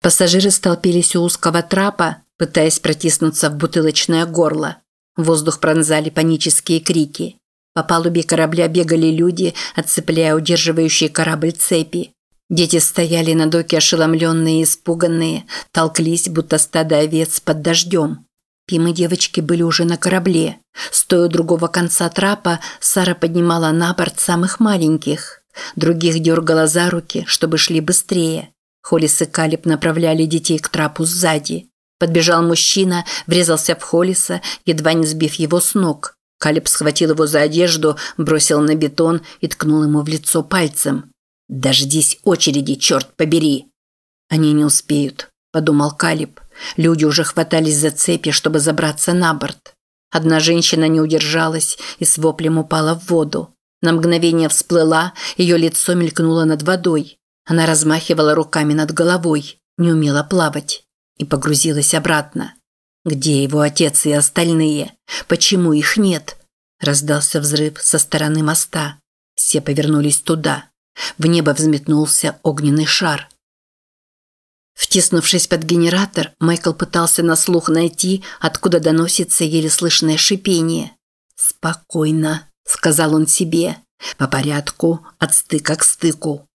Пассажиры столпились у узкого трапа, пытаясь протиснуться в бутылочное горло. Воздух пронзали панические крики. По палубе корабля бегали люди, отцепляя удерживающие корабль цепи. Дети стояли на доке ошеломленные и испуганные, толклись, будто стадо овец под дождем. Пим и девочки были уже на корабле. Стоя у другого конца трапа, Сара поднимала на борт самых маленьких. Других дергала за руки, чтобы шли быстрее. Холлис и Калиб направляли детей к трапу сзади. Подбежал мужчина, врезался в Холлиса, едва не сбив его с ног. Калиб схватил его за одежду, бросил на бетон и ткнул ему в лицо пальцем. «Дождись очереди, черт побери!» «Они не успеют», – подумал Калиб. Люди уже хватались за цепи, чтобы забраться на борт. Одна женщина не удержалась и с воплем упала в воду. На мгновение всплыла, ее лицо мелькнуло над водой. Она размахивала руками над головой, не умела плавать и погрузилась обратно. Где его отец и остальные? Почему их нет? Раздался взрыв со стороны моста. Все повернулись туда. В небо взметнулся огненный шар. Втиснувшись под генератор, Майкл пытался на слух найти, откуда доносится еле слышное шипение. «Спокойно», – сказал он себе, – «по порядку, от стыка к стыку».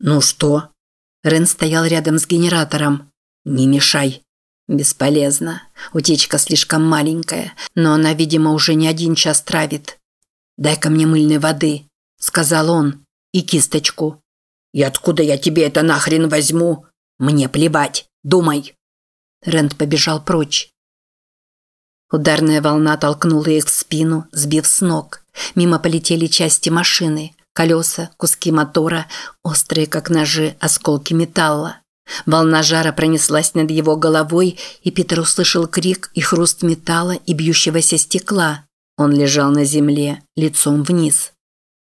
«Ну что?» Рен стоял рядом с генератором. «Не мешай». «Бесполезно. Утечка слишком маленькая, но она, видимо, уже не один час травит. Дай-ка мне мыльной воды», – сказал он, – «и кисточку». «И откуда я тебе это нахрен возьму?» «Мне плевать. Думай». Рент побежал прочь. Ударная волна толкнула их в спину, сбив с ног. Мимо полетели части машины, колеса, куски мотора, острые как ножи, осколки металла. Волна жара пронеслась над его головой, и Питер услышал крик и хруст металла и бьющегося стекла. Он лежал на земле, лицом вниз.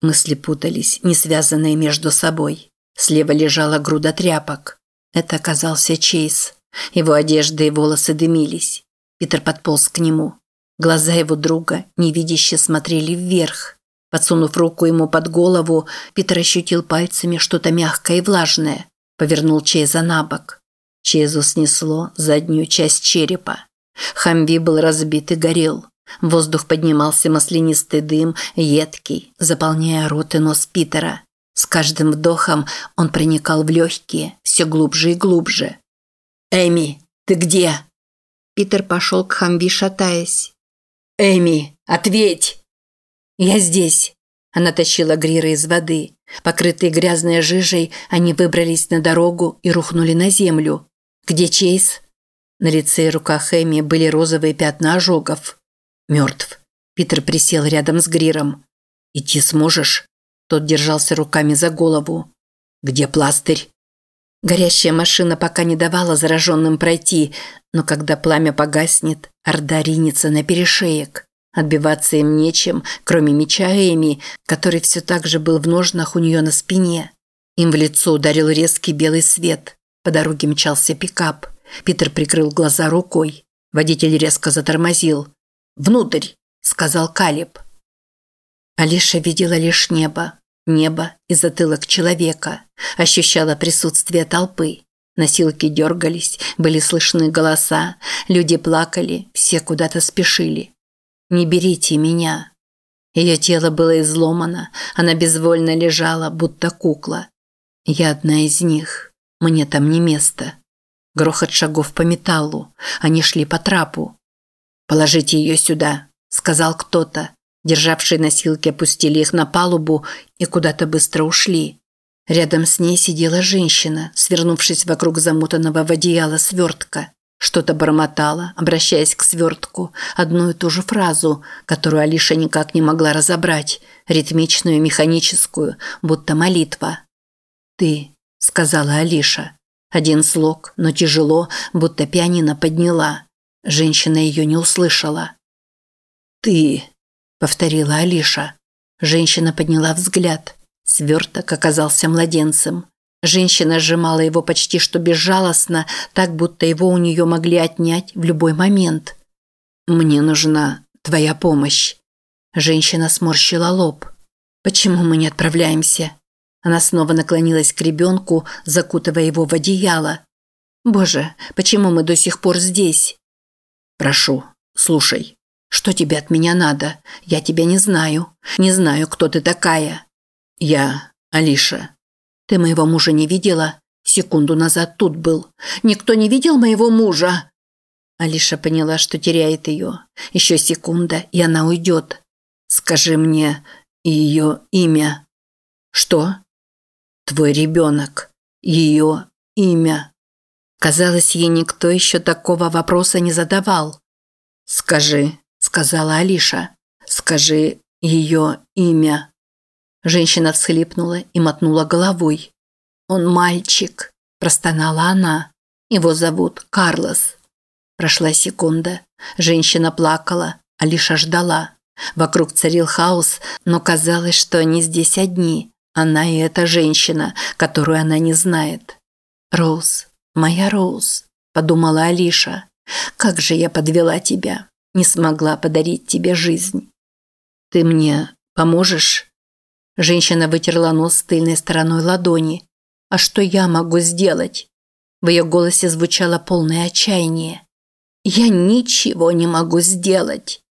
Мысли путались, не связанные между собой. Слева лежала груда тряпок. Это оказался Чейз. Его одежда и волосы дымились. Питер подполз к нему. Глаза его друга невидяще смотрели вверх. Подсунув руку ему под голову, Питер ощутил пальцами что-то мягкое и влажное. Повернул Чейза на бок. Чейзу снесло заднюю часть черепа. Хамви был разбит и горел. Воздух поднимался маслянистый дым, едкий, заполняя рот и нос Питера. С каждым вдохом он проникал в легкие, все глубже и глубже. «Эми, ты где?» Питер пошел к Хамби, шатаясь. «Эми, ответь!» «Я здесь!» Она тащила Грира из воды. Покрытые грязной жижей, они выбрались на дорогу и рухнули на землю. «Где Чейз?» На лице и руках Эми были розовые пятна ожогов. «Мертв». Питер присел рядом с Гриром. «Идти сможешь?» Тот держался руками за голову. «Где пластырь?» Горящая машина пока не давала зараженным пройти, но когда пламя погаснет, орда ринется на перешеек. Отбиваться им нечем, кроме меча Эми, который все так же был в ножнах у нее на спине. Им в лицо ударил резкий белый свет. По дороге мчался пикап. Питер прикрыл глаза рукой. Водитель резко затормозил. «Внутрь!» – сказал Калиб. Алиша видела лишь небо. Небо и затылок человека. Ощущала присутствие толпы. Носилки дергались, были слышны голоса, люди плакали, все куда-то спешили. «Не берите меня». Ее тело было изломано, она безвольно лежала, будто кукла. «Я одна из них. Мне там не место». Грохот шагов по металлу. Они шли по трапу. «Положите ее сюда», – сказал кто-то. Державшие носилки опустили их на палубу и куда-то быстро ушли. Рядом с ней сидела женщина, свернувшись вокруг замотанного в одеяло свертка. Что-то бормотала, обращаясь к свертку, одну и ту же фразу, которую Алиша никак не могла разобрать, ритмичную, механическую, будто молитва. «Ты», – сказала Алиша. Один слог, но тяжело, будто пианино подняла. Женщина ее не услышала. «Ты», повторила Алиша. Женщина подняла взгляд. Сверток оказался младенцем. Женщина сжимала его почти что безжалостно, так будто его у нее могли отнять в любой момент. «Мне нужна твоя помощь». Женщина сморщила лоб. «Почему мы не отправляемся?» Она снова наклонилась к ребенку, закутывая его в одеяло. Боже, почему мы до сих пор здесь? Прошу, слушай. Что тебе от меня надо? Я тебя не знаю. Не знаю, кто ты такая. Я Алиша. Ты моего мужа не видела? Секунду назад тут был. Никто не видел моего мужа. Алиша поняла, что теряет ее. Еще секунда, и она уйдет. Скажи мне ее имя. Что? Твой ребенок. Ее имя. Казалось, ей никто еще такого вопроса не задавал. «Скажи», – сказала Алиша, – «скажи ее имя». Женщина всхлипнула и мотнула головой. «Он мальчик», – простонала она. «Его зовут Карлос». Прошла секунда. Женщина плакала, Алиша ждала. Вокруг царил хаос, но казалось, что они здесь одни. Она и эта женщина, которую она не знает. «Роуз, моя Роуз», – подумала Алиша. «Как же я подвела тебя, не смогла подарить тебе жизнь». «Ты мне поможешь?» Женщина вытерла нос тыльной стороной ладони. «А что я могу сделать?» В ее голосе звучало полное отчаяние. «Я ничего не могу сделать!»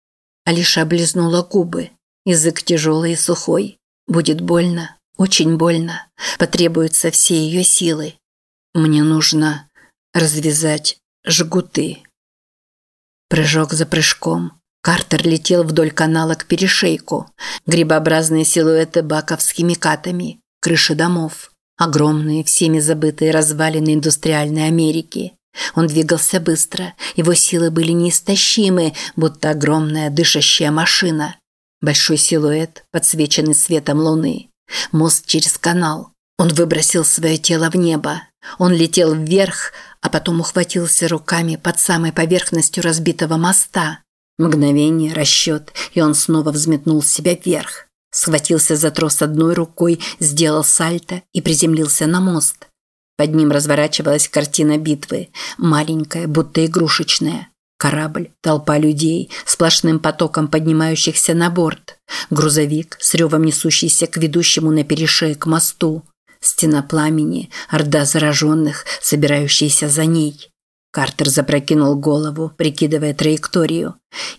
Алиша облизнула губы. Язык тяжелый и сухой. Будет больно, очень больно. Потребуются все ее силы. Мне нужно развязать жгуты. Прыжок за прыжком. Картер летел вдоль канала к перешейку. Грибообразные силуэты баков с химикатами. Крыши домов. Огромные, всеми забытые развалины индустриальной Америки. Он двигался быстро. Его силы были неистощимы, будто огромная дышащая машина. Большой силуэт, подсвеченный светом луны. Мост через канал. Он выбросил свое тело в небо. Он летел вверх, а потом ухватился руками под самой поверхностью разбитого моста. Мгновение, расчет, и он снова взметнул себя вверх. Схватился за трос одной рукой, сделал сальто и приземлился на мост. Под ним разворачивалась картина битвы, маленькая, будто игрушечная. Корабль, толпа людей, сплошным потоком поднимающихся на борт. Грузовик, с ревом несущийся к ведущему на перешеек мосту. Стена пламени, орда зараженных, собирающиеся за ней. Картер запрокинул голову, прикидывая траекторию.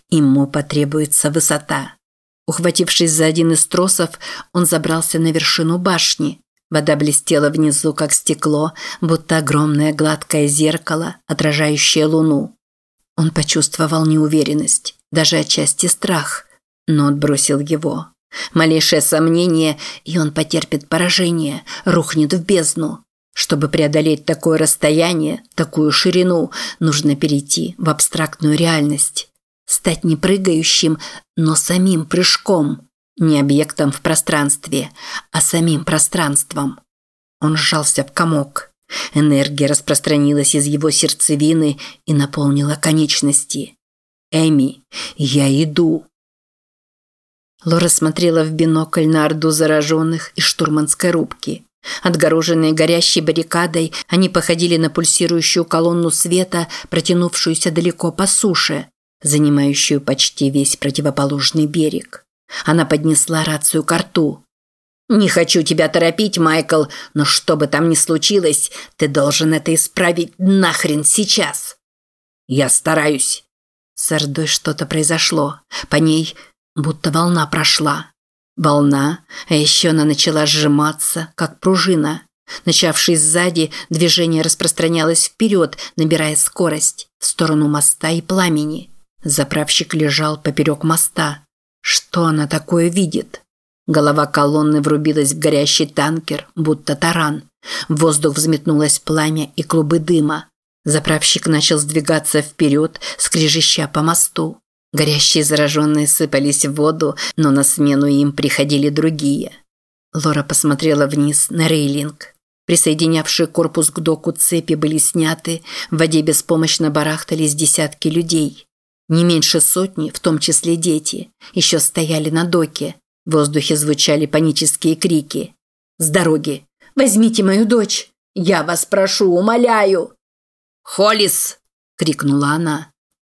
Ему потребуется высота. Ухватившись за один из тросов, он забрался на вершину башни. Вода блестела внизу, как стекло, будто огромное гладкое зеркало, отражающее луну. Он почувствовал неуверенность, даже отчасти страх, но отбросил его. Малейшее сомнение, и он потерпит поражение, рухнет в бездну. Чтобы преодолеть такое расстояние, такую ширину, нужно перейти в абстрактную реальность. Стать не прыгающим, но самим прыжком. Не объектом в пространстве, а самим пространством. Он сжался в комок. Энергия распространилась из его сердцевины и наполнила конечности. «Эми, я иду!» Лора смотрела в бинокль на орду зараженных из штурманской рубки. Отгороженные горящей баррикадой, они походили на пульсирующую колонну света, протянувшуюся далеко по суше, занимающую почти весь противоположный берег. Она поднесла рацию к рту. «Не хочу тебя торопить, Майкл, но что бы там ни случилось, ты должен это исправить нахрен сейчас!» «Я стараюсь!» С Ордой что-то произошло. По ней будто волна прошла. Волна, а еще она начала сжиматься, как пружина. Начавшись сзади, движение распространялось вперед, набирая скорость, в сторону моста и пламени. Заправщик лежал поперек моста. Что она такое видит? Голова колонны врубилась в горящий танкер, будто таран. В воздух взметнулось пламя и клубы дыма. Заправщик начал сдвигаться вперед, скрежеща по мосту. Горящие зараженные сыпались в воду, но на смену им приходили другие. Лора посмотрела вниз на рейлинг. Присоединявшие корпус к доку цепи были сняты, в воде беспомощно барахтались десятки людей. Не меньше сотни, в том числе дети, еще стояли на доке. В воздухе звучали панические крики. «С дороги! Возьмите мою дочь! Я вас прошу, умоляю!» «Холлис!» – крикнула она.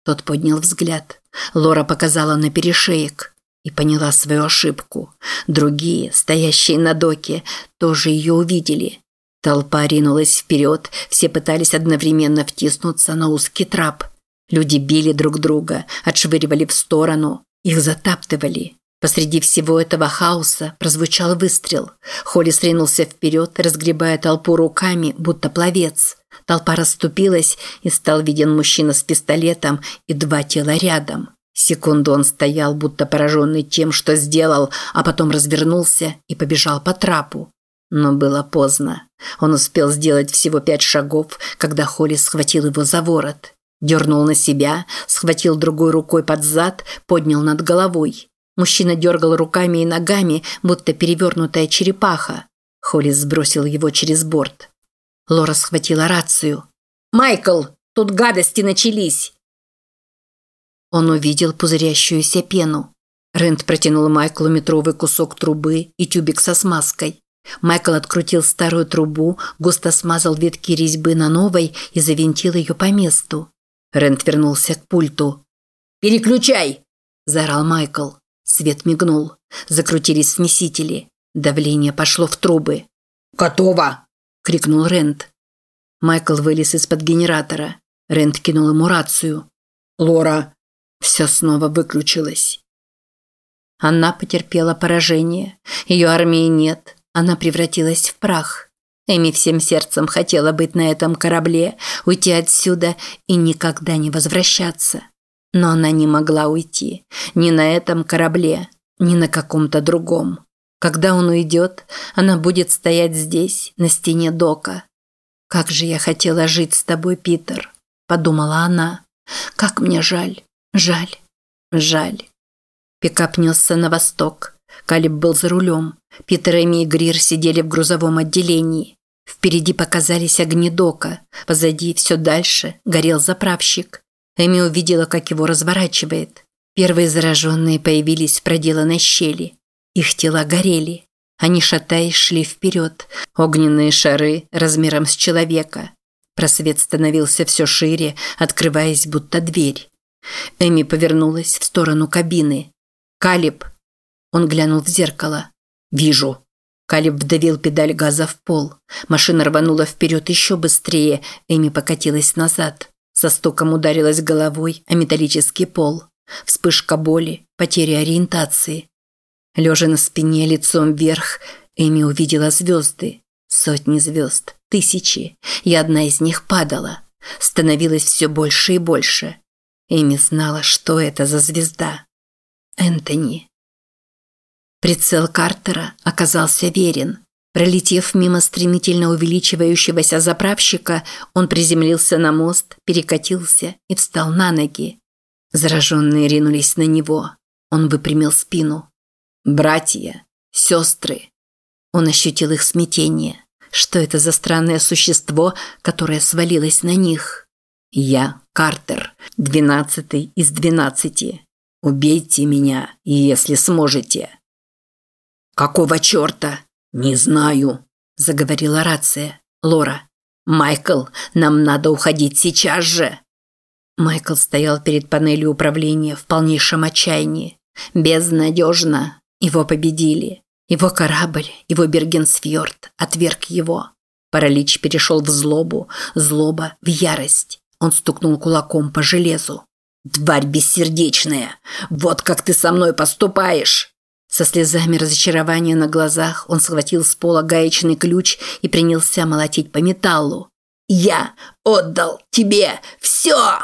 Тот поднял взгляд. Лора показала на перешеек и поняла свою ошибку. Другие, стоящие на доке, тоже ее увидели. Толпа ринулась вперед, все пытались одновременно втиснуться на узкий трап. Люди били друг друга, отшвыривали в сторону, их затаптывали. Посреди всего этого хаоса прозвучал выстрел. Холли ринулся вперед, разгребая толпу руками, будто пловец. Толпа расступилась, и стал виден мужчина с пистолетом и два тела рядом. Секунду он стоял, будто пораженный тем, что сделал, а потом развернулся и побежал по трапу. Но было поздно. Он успел сделать всего пять шагов, когда Холли схватил его за ворот. Дернул на себя, схватил другой рукой под зад, поднял над головой. Мужчина дергал руками и ногами, будто перевернутая черепаха. Холли сбросил его через борт. Лора схватила рацию. «Майкл, тут гадости начались!» Он увидел пузырящуюся пену. Рент протянул Майклу метровый кусок трубы и тюбик со смазкой. Майкл открутил старую трубу, густо смазал ветки резьбы на новой и завинтил ее по месту. Рент вернулся к пульту. «Переключай!» – заорал Майкл. Свет мигнул. Закрутились смесители. Давление пошло в трубы. «Готово!» – крикнул Рент. Майкл вылез из-под генератора. Рент кинул ему рацию. «Лора!» Все снова выключилось. Она потерпела поражение. Ее армии нет. Она превратилась в прах. Эми всем сердцем хотела быть на этом корабле, уйти отсюда и никогда не возвращаться. Но она не могла уйти. Ни на этом корабле, ни на каком-то другом. Когда он уйдет, она будет стоять здесь, на стене дока. «Как же я хотела жить с тобой, Питер», – подумала она. «Как мне жаль, жаль, жаль». Пикап несся на восток. Калиб был за рулем. Питер, Эми и Грир сидели в грузовом отделении. Впереди показались огни дока. Позади, все дальше, горел заправщик. Эми увидела, как его разворачивает. Первые зараженные появились в проделанной щели. Их тела горели. Они, шатаясь, шли вперед. Огненные шары размером с человека. Просвет становился все шире, открываясь будто дверь. Эми повернулась в сторону кабины. «Калиб!» Он глянул в зеркало. «Вижу». Калиб вдавил педаль газа в пол. Машина рванула вперед еще быстрее, Эми покатилась назад. Со стуком ударилась головой о металлический пол. Вспышка боли, потеря ориентации. Лежа на спине, лицом вверх, Эми увидела звезды. Сотни звезд, тысячи, и одна из них падала. Становилось все больше и больше. Эми знала, что это за звезда. Энтони. Прицел Картера оказался верен. Пролетев мимо стремительно увеличивающегося заправщика, он приземлился на мост, перекатился и встал на ноги. Зараженные ринулись на него. Он выпрямил спину. «Братья! Сестры!» Он ощутил их смятение. Что это за странное существо, которое свалилось на них? «Я Картер, двенадцатый из двенадцати. Убейте меня, если сможете!» «Какого черта?» «Не знаю», – заговорила рация. «Лора, Майкл, нам надо уходить сейчас же!» Майкл стоял перед панелью управления в полнейшем отчаянии. Безнадежно. Его победили. Его корабль, его Бергенсфьорд отверг его. Паралич перешел в злобу, злоба в ярость. Он стукнул кулаком по железу. «Тварь бессердечная! Вот как ты со мной поступаешь!» Со слезами разочарования на глазах он схватил с пола гаечный ключ и принялся молотить по металлу. «Я отдал тебе все!»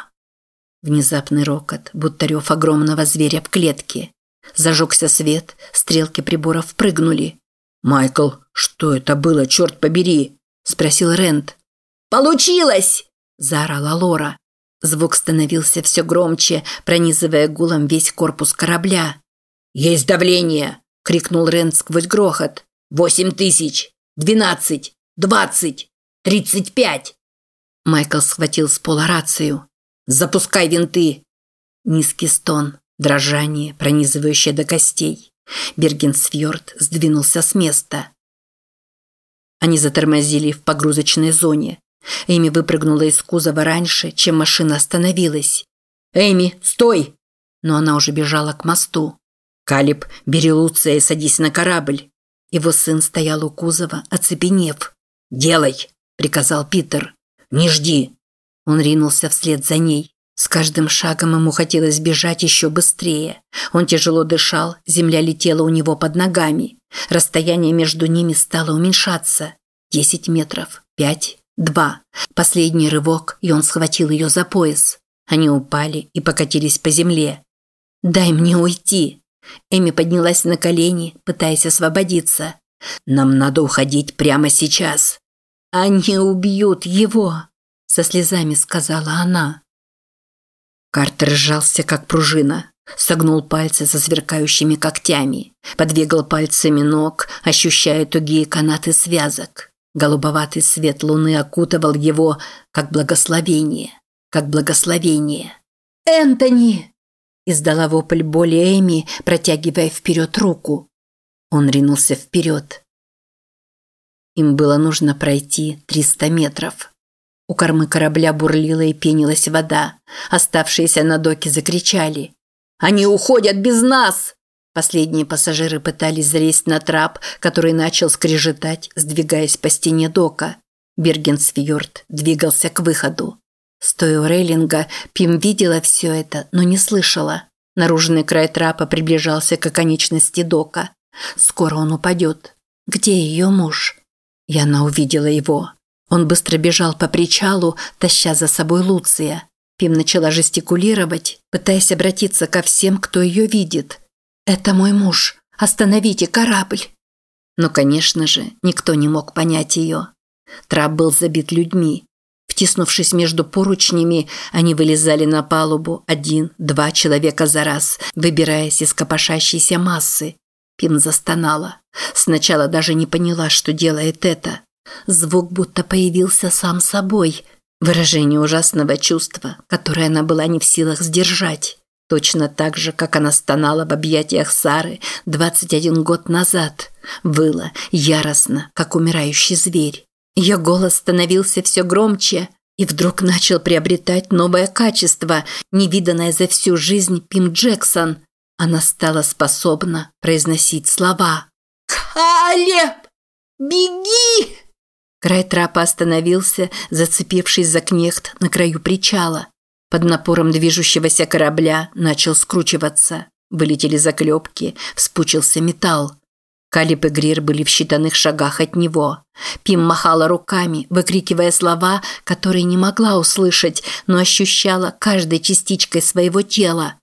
Внезапный рокот, будто рев огромного зверя в клетке. Зажегся свет, стрелки приборов прыгнули. «Майкл, что это было, черт побери?» – спросил Рент. «Получилось!» – заорала Лора. Звук становился все громче, пронизывая гулом весь корпус корабля. «Есть давление!» – крикнул Рен сквозь грохот. «Восемь тысяч! Двенадцать! Двадцать! Тридцать пять!» Майкл схватил с пола рацию. «Запускай винты!» Низкий стон, дрожание, пронизывающее до костей. Бергенсфьорд сдвинулся с места. Они затормозили в погрузочной зоне. Эми выпрыгнула из кузова раньше, чем машина остановилась. «Эми, стой!» Но она уже бежала к мосту. «Калиб, бери Луция и садись на корабль». Его сын стоял у кузова, оцепенев. «Делай!» – приказал Питер. «Не жди!» Он ринулся вслед за ней. С каждым шагом ему хотелось бежать еще быстрее. Он тяжело дышал, земля летела у него под ногами. Расстояние между ними стало уменьшаться. Десять метров, пять, два. Последний рывок, и он схватил ее за пояс. Они упали и покатились по земле. «Дай мне уйти!» Эми поднялась на колени, пытаясь освободиться. «Нам надо уходить прямо сейчас». «Они убьют его!» Со слезами сказала она. Картер сжался, как пружина. Согнул пальцы со сверкающими когтями. Подвигал пальцами ног, ощущая тугие канаты связок. Голубоватый свет луны окутывал его, как благословение. Как благословение. «Энтони!» Издала вопль боли Эми, протягивая вперед руку. Он ринулся вперед. Им было нужно пройти 300 метров. У кормы корабля бурлила и пенилась вода. Оставшиеся на доке закричали. «Они уходят без нас!» Последние пассажиры пытались залезть на трап, который начал скрежетать, сдвигаясь по стене дока. Бергенсфьорд двигался к выходу. Стоя у рейлинга, Пим видела все это, но не слышала. Наружный край трапа приближался к оконечности дока. Скоро он упадет. Где ее муж? И она увидела его. Он быстро бежал по причалу, таща за собой Луция. Пим начала жестикулировать, пытаясь обратиться ко всем, кто ее видит. «Это мой муж. Остановите корабль!» Но, конечно же, никто не мог понять ее. Трап был забит людьми. Втиснувшись между поручнями, они вылезали на палубу один-два человека за раз, выбираясь из копошащейся массы. Пим застонала. Сначала даже не поняла, что делает это. Звук будто появился сам собой. Выражение ужасного чувства, которое она была не в силах сдержать. Точно так же, как она стонала в объятиях Сары 21 год назад. Выла яростно, как умирающий зверь. Ее голос становился все громче и вдруг начал приобретать новое качество, невиданное за всю жизнь Пим Джексон. Она стала способна произносить слова. «Калеб! Беги!» Край трапа остановился, зацепившись за кнехт на краю причала. Под напором движущегося корабля начал скручиваться. Вылетели заклепки, вспучился металл. Калиб и Грир были в считанных шагах от него. Пим махала руками, выкрикивая слова, которые не могла услышать, но ощущала каждой частичкой своего тела.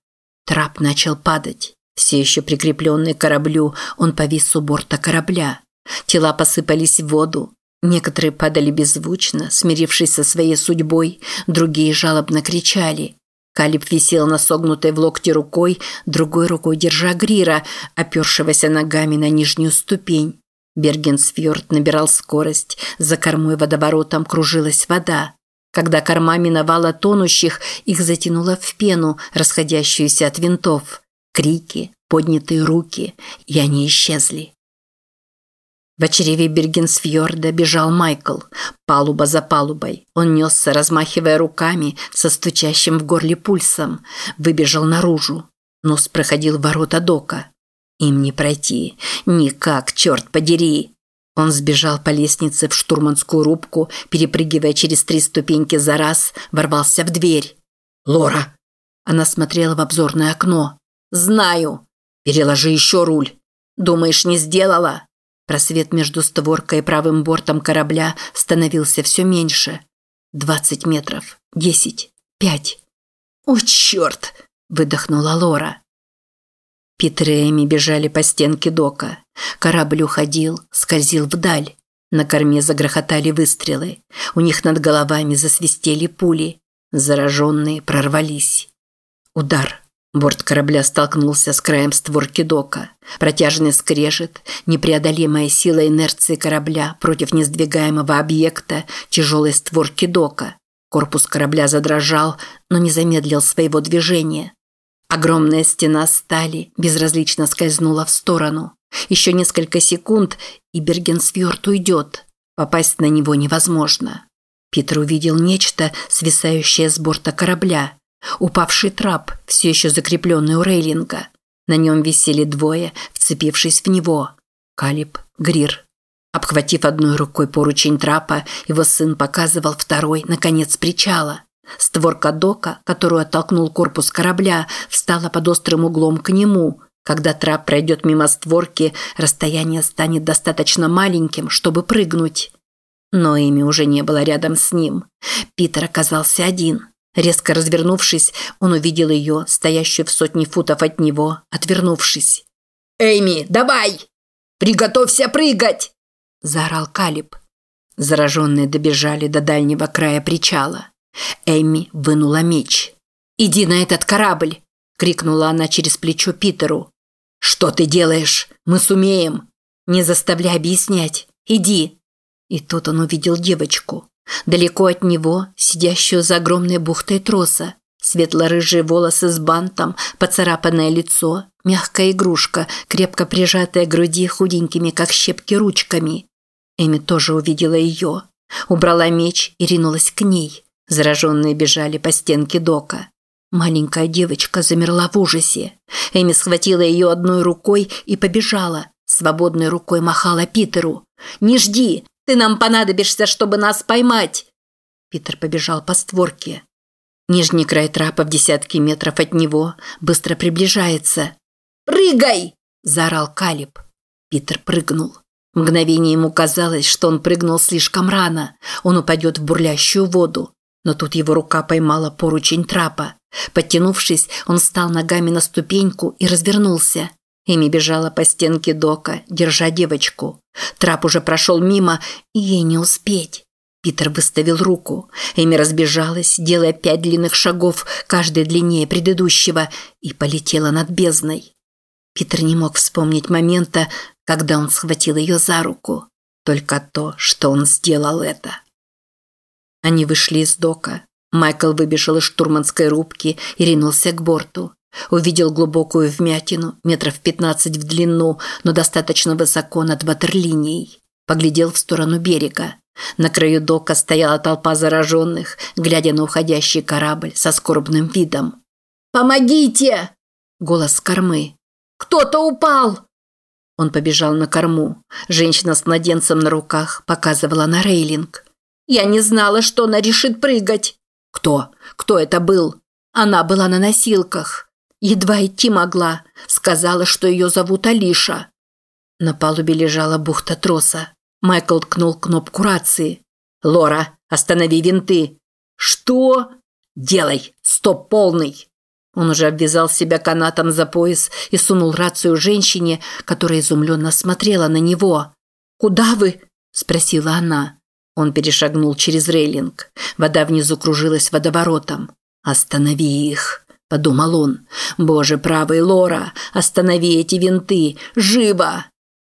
Трап начал падать. Все еще прикрепленный к кораблю, он повис у борта корабля. Тела посыпались в воду. Некоторые падали беззвучно, смирившись со своей судьбой, другие жалобно кричали. Калиб висел на согнутой в локте рукой, другой рукой держа Грира, опершегося ногами на нижнюю ступень. Бергенсфьорд набирал скорость, за кормой водоворотом кружилась вода. Когда корма миновала тонущих, их затянуло в пену, расходящуюся от винтов. Крики, поднятые руки, и они исчезли. В очереве Бергенсфьорда бежал Майкл, палуба за палубой. Он несся, размахивая руками, со стучащим в горле пульсом. Выбежал наружу. Нос проходил ворота дока. Им не пройти. Никак, черт подери. Он сбежал по лестнице в штурманскую рубку, перепрыгивая через три ступеньки за раз, ворвался в дверь. «Лора!» Она смотрела в обзорное окно. «Знаю!» «Переложи еще руль!» «Думаешь, не сделала?» Просвет между створкой и правым бортом корабля становился все меньше. Двадцать метров. Десять. Пять. «О, черт!» – выдохнула Лора. Питер и Эми бежали по стенке дока. Корабль уходил, скользил вдаль. На корме загрохотали выстрелы. У них над головами засвистели пули. Зараженные прорвались. Удар. Борт корабля столкнулся с краем створки дока. Протяжный скрежет, непреодолимая сила инерции корабля против несдвигаемого объекта тяжелой створки дока. Корпус корабля задрожал, но не замедлил своего движения. Огромная стена стали безразлично скользнула в сторону. Еще несколько секунд, и Бергенсфьорд уйдет. Попасть на него невозможно. Питер увидел нечто, свисающее с борта корабля. Упавший трап, все еще закрепленный у рейлинга. На нем висели двое, вцепившись в него. Калиб, Грир. Обхватив одной рукой поручень трапа, его сын показывал второй на конец причала. Створка дока, которую оттолкнул корпус корабля, встала под острым углом к нему. Когда трап пройдет мимо створки, расстояние станет достаточно маленьким, чтобы прыгнуть. Но Эми уже не было рядом с ним. Питер оказался один. Резко развернувшись, он увидел ее, стоящую в сотни футов от него, отвернувшись. «Эйми, давай! Приготовься прыгать!» – заорал Калиб. Зараженные добежали до дальнего края причала. Эми вынула меч. «Иди на этот корабль!» – крикнула она через плечо Питеру. «Что ты делаешь? Мы сумеем!» «Не заставляй объяснять. Иди!» И тут он увидел девочку. Далеко от него, сидящую за огромной бухтой троса. Светло-рыжие волосы с бантом, поцарапанное лицо, мягкая игрушка, крепко прижатая к груди худенькими, как щепки, ручками. Эми тоже увидела ее. Убрала меч и ринулась к ней. Зараженные бежали по стенке дока. Маленькая девочка замерла в ужасе. Эми схватила ее одной рукой и побежала. Свободной рукой махала Питеру. «Не жди! Ты нам понадобишься, чтобы нас поймать!» Питер побежал по створке. Нижний край трапа в десятки метров от него быстро приближается. «Прыгай!» – заорал Калиб. Питер прыгнул. Мгновение ему казалось, что он прыгнул слишком рано. Он упадет в бурлящую воду. Но тут его рука поймала поручень трапа. Подтянувшись, он встал ногами на ступеньку и развернулся. Эми бежала по стенке дока, держа девочку. Трап уже прошел мимо, и ей не успеть. Питер выставил руку. Эми разбежалась, делая пять длинных шагов, каждый длиннее предыдущего, и полетела над бездной. Питер не мог вспомнить момента, когда он схватил ее за руку. Только то, что он сделал это. Они вышли из дока. Майкл выбежал из штурманской рубки и ринулся к борту. Увидел глубокую вмятину, метров пятнадцать в длину, но достаточно высоко над ватерлинией. Поглядел в сторону берега. На краю дока стояла толпа зараженных, глядя на уходящий корабль со скорбным видом. «Помогите!» Голос с кормы. «Кто-то упал!» Он побежал на корму. Женщина с младенцем на руках показывала на рейлинг. Я не знала, что она решит прыгать. Кто? Кто это был? Она была на носилках. Едва идти могла. Сказала, что ее зовут Алиша. На палубе лежала бухта троса. Майкл ткнул кнопку рации. «Лора, останови винты!» «Что?» «Делай! Стоп полный!» Он уже обвязал себя канатом за пояс и сунул рацию женщине, которая изумленно смотрела на него. «Куда вы?» – спросила она. Он перешагнул через рейлинг. Вода внизу кружилась водоворотом. «Останови их!» – подумал он. «Боже правый, Лора! Останови эти винты! Живо!»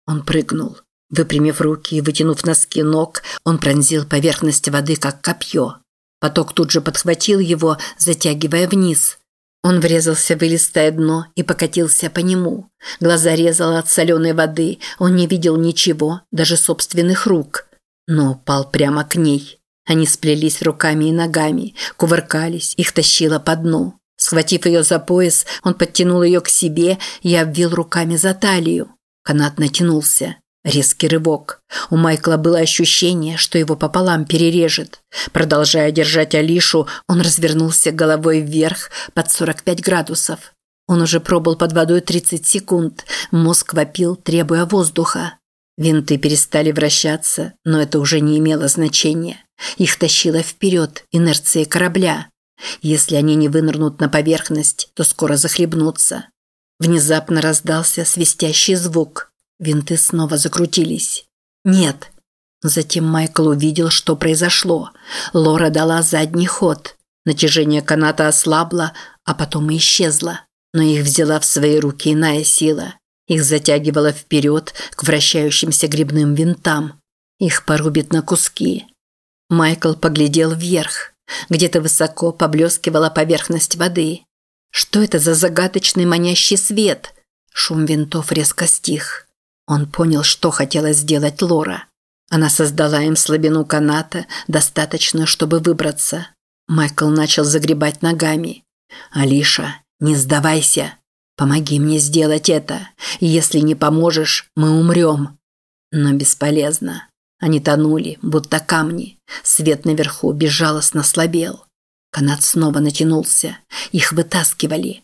Он прыгнул. Выпрямив руки и вытянув носки ног, он пронзил поверхность воды, как копье. Поток тут же подхватил его, затягивая вниз. Он врезался в илистое дно и покатился по нему. Глаза резало от соленой воды, он не видел ничего, даже собственных рук но упал прямо к ней. Они сплелись руками и ногами, кувыркались, их тащило по дну. Схватив ее за пояс, он подтянул ее к себе и обвил руками за талию. Канат натянулся. Резкий рывок. У Майкла было ощущение, что его пополам перережет. Продолжая держать Алишу, он развернулся головой вверх под 45 градусов. Он уже пробыл под водой 30 секунд. Мозг вопил, требуя воздуха. Винты перестали вращаться, но это уже не имело значения. Их тащило вперед инерцией корабля. Если они не вынырнут на поверхность, то скоро захлебнутся. Внезапно раздался свистящий звук. Винты снова закрутились. Нет. Затем Майкл увидел, что произошло. Лора дала задний ход. Натяжение каната ослабло, а потом и исчезло. Но их взяла в свои руки иная сила. Их затягивало вперед к вращающимся грибным винтам. Их порубит на куски. Майкл поглядел вверх. Где-то высоко поблескивала поверхность воды. Что это за загадочный манящий свет? Шум винтов резко стих. Он понял, что хотела сделать Лора. Она создала им слабину каната, достаточную, чтобы выбраться. Майкл начал загребать ногами. «Алиша, не сдавайся!» Помоги мне сделать это. Если не поможешь, мы умрем». Но бесполезно. Они тонули, будто камни. Свет наверху безжалостно слабел. Канат снова натянулся. Их вытаскивали.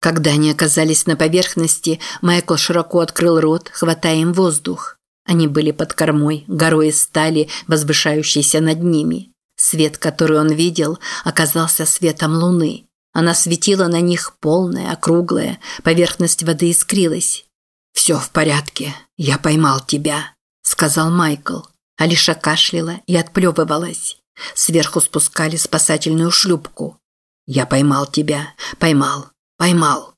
Когда они оказались на поверхности, Майкл широко открыл рот, хватая им воздух. Они были под кормой, горой из стали, возвышающейся над ними. Свет, который он видел, оказался светом луны. Она светила на них полная, округлая, поверхность воды искрилась. «Все в порядке, я поймал тебя», – сказал Майкл. Алиша кашляла и отплевывалась. Сверху спускали спасательную шлюпку. «Я поймал тебя, поймал, поймал».